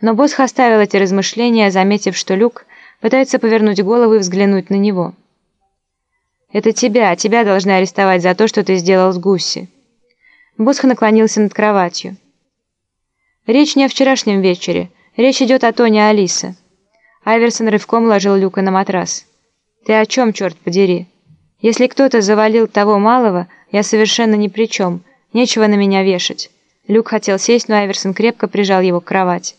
Но Босх оставил эти размышления, заметив, что Люк пытается повернуть голову и взглянуть на него. «Это тебя, тебя должны арестовать за то, что ты сделал с Гусси». Босх наклонился над кроватью. «Речь не о вчерашнем вечере. Речь идет о Тоне Алиса». Айверсон рывком ложил Люка на матрас. «Ты о чем, черт подери? Если кто-то завалил того малого, я совершенно ни при чем. Нечего на меня вешать». Люк хотел сесть, но Айверсон крепко прижал его к кровати.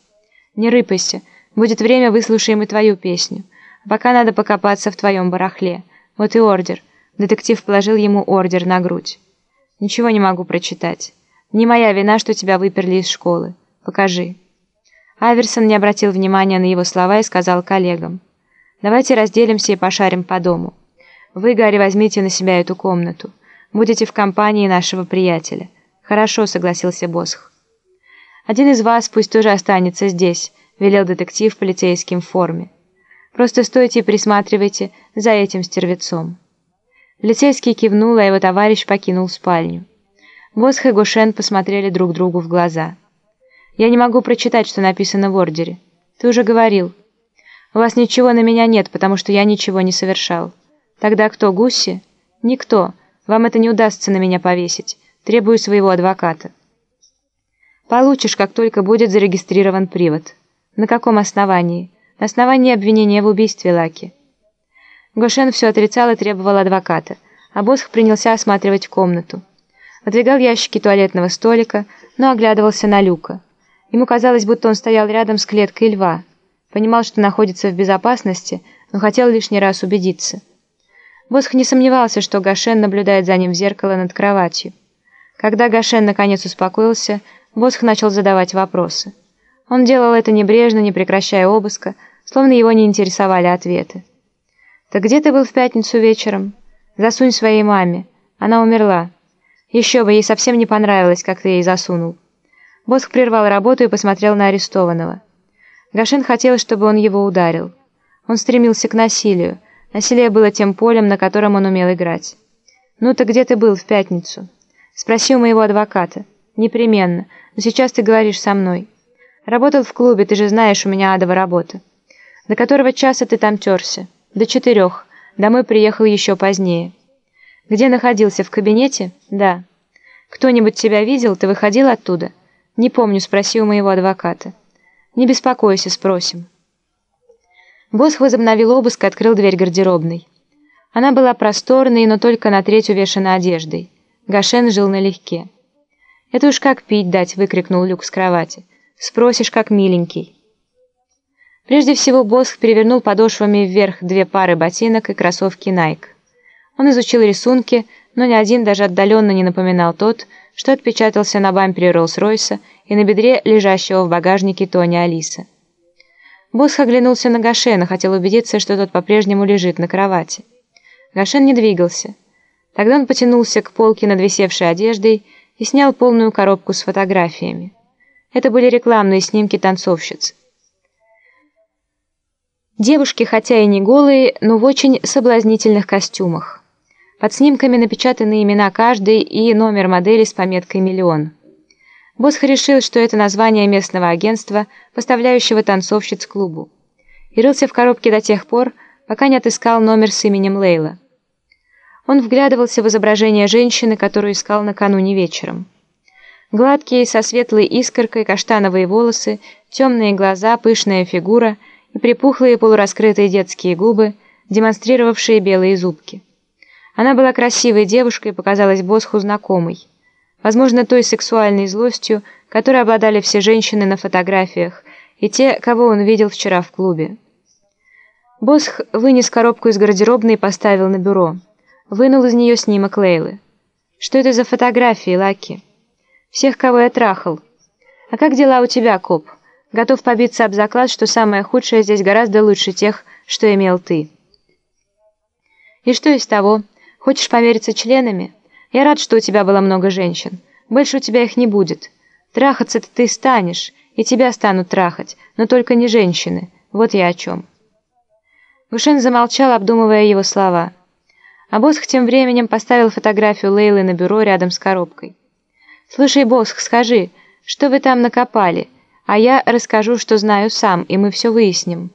«Не рыпайся. Будет время, выслушаем и твою песню. А пока надо покопаться в твоем барахле. Вот и ордер». Детектив положил ему ордер на грудь. «Ничего не могу прочитать. Не моя вина, что тебя выперли из школы. Покажи». Айверсон не обратил внимания на его слова и сказал коллегам. «Давайте разделимся и пошарим по дому. Вы, Гарри, возьмите на себя эту комнату. Будете в компании нашего приятеля». «Хорошо», — согласился Босх. «Один из вас пусть тоже останется здесь», — велел детектив в полицейском форме. «Просто стойте и присматривайте за этим стервецом». Полицейский кивнул, а его товарищ покинул спальню. Босх и Гошен посмотрели друг другу в глаза. «Я не могу прочитать, что написано в ордере. Ты уже говорил. У вас ничего на меня нет, потому что я ничего не совершал. Тогда кто, Гусси? Никто. Вам это не удастся на меня повесить. Требую своего адвоката». «Получишь, как только будет зарегистрирован привод». «На каком основании?» «На основании обвинения в убийстве Лаки». Гошен все отрицал и требовал адвоката, а Босх принялся осматривать комнату. Отвигал ящики туалетного столика, но оглядывался на люка. Ему казалось, будто он стоял рядом с клеткой льва. Понимал, что находится в безопасности, но хотел лишний раз убедиться. Босх не сомневался, что Гошен наблюдает за ним в зеркало над кроватью. Когда Гошен наконец успокоился, Босх начал задавать вопросы. Он делал это небрежно, не прекращая обыска, словно его не интересовали ответы. «Так где ты был в пятницу вечером? Засунь своей маме. Она умерла. Еще бы, ей совсем не понравилось, как ты ей засунул». Босх прервал работу и посмотрел на арестованного. Гашин хотел, чтобы он его ударил. Он стремился к насилию. Насилие было тем полем, на котором он умел играть. «Ну так где ты был в пятницу?» «Спроси у моего адвоката». «Непременно. Но сейчас ты говоришь со мной». «Работал в клубе, ты же знаешь, у меня адова работа». «До которого часа ты там терся?» До четырех. Домой приехал еще позднее. Где находился? В кабинете? Да. Кто-нибудь тебя видел? Ты выходил оттуда? Не помню, спроси у моего адвоката. Не беспокойся, спросим. Босс возобновил обыск и открыл дверь гардеробной. Она была просторной, но только на треть увешана одеждой. Гашен жил налегке. «Это уж как пить дать!» — выкрикнул Люк с кровати. «Спросишь, как миленький». Прежде всего Босх перевернул подошвами вверх две пары ботинок и кроссовки Nike. Он изучил рисунки, но ни один даже отдаленно не напоминал тот, что отпечатался на бампере Роллс-Ройса и на бедре лежащего в багажнике Тони Алиса. Босх оглянулся на Гашена, хотел убедиться, что тот по-прежнему лежит на кровати. Гашен не двигался. Тогда он потянулся к полке над висевшей одеждой и снял полную коробку с фотографиями. Это были рекламные снимки танцовщиц. Девушки, хотя и не голые, но в очень соблазнительных костюмах. Под снимками напечатаны имена каждой и номер модели с пометкой «Миллион». Босх решил, что это название местного агентства, поставляющего танцовщиц клубу. И рылся в коробке до тех пор, пока не отыскал номер с именем Лейла. Он вглядывался в изображение женщины, которую искал накануне вечером. Гладкие, со светлой искоркой, каштановые волосы, темные глаза, пышная фигура — и припухлые полураскрытые детские губы, демонстрировавшие белые зубки. Она была красивой девушкой и показалась Босху знакомой. Возможно, той сексуальной злостью, которой обладали все женщины на фотографиях, и те, кого он видел вчера в клубе. Босх вынес коробку из гардеробной и поставил на бюро. Вынул из нее снимок Лейлы. «Что это за фотографии, Лаки?» «Всех, кого я трахал». «А как дела у тебя, коп?» Готов побиться об заклад, что самое худшее здесь гораздо лучше тех, что имел ты. И что из того? Хочешь помериться членами? Я рад, что у тебя было много женщин. Больше у тебя их не будет. Трахаться-то ты станешь, и тебя станут трахать, но только не женщины. Вот я о чем. Гушен замолчал, обдумывая его слова. А Босх тем временем поставил фотографию Лейлы на бюро рядом с коробкой. «Слушай, Босх, скажи, что вы там накопали?» А я расскажу, что знаю сам, и мы все выясним.